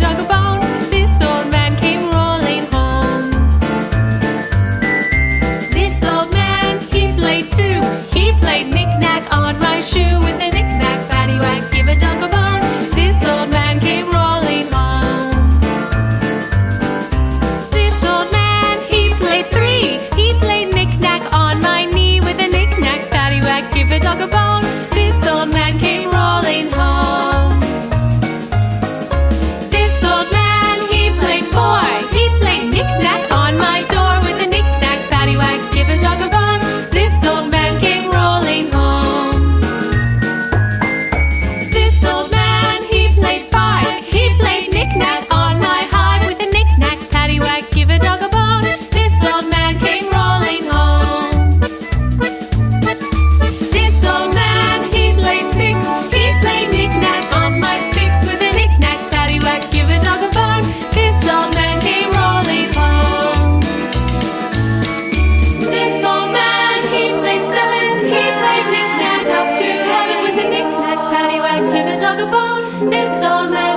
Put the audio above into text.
dug about. about this old man.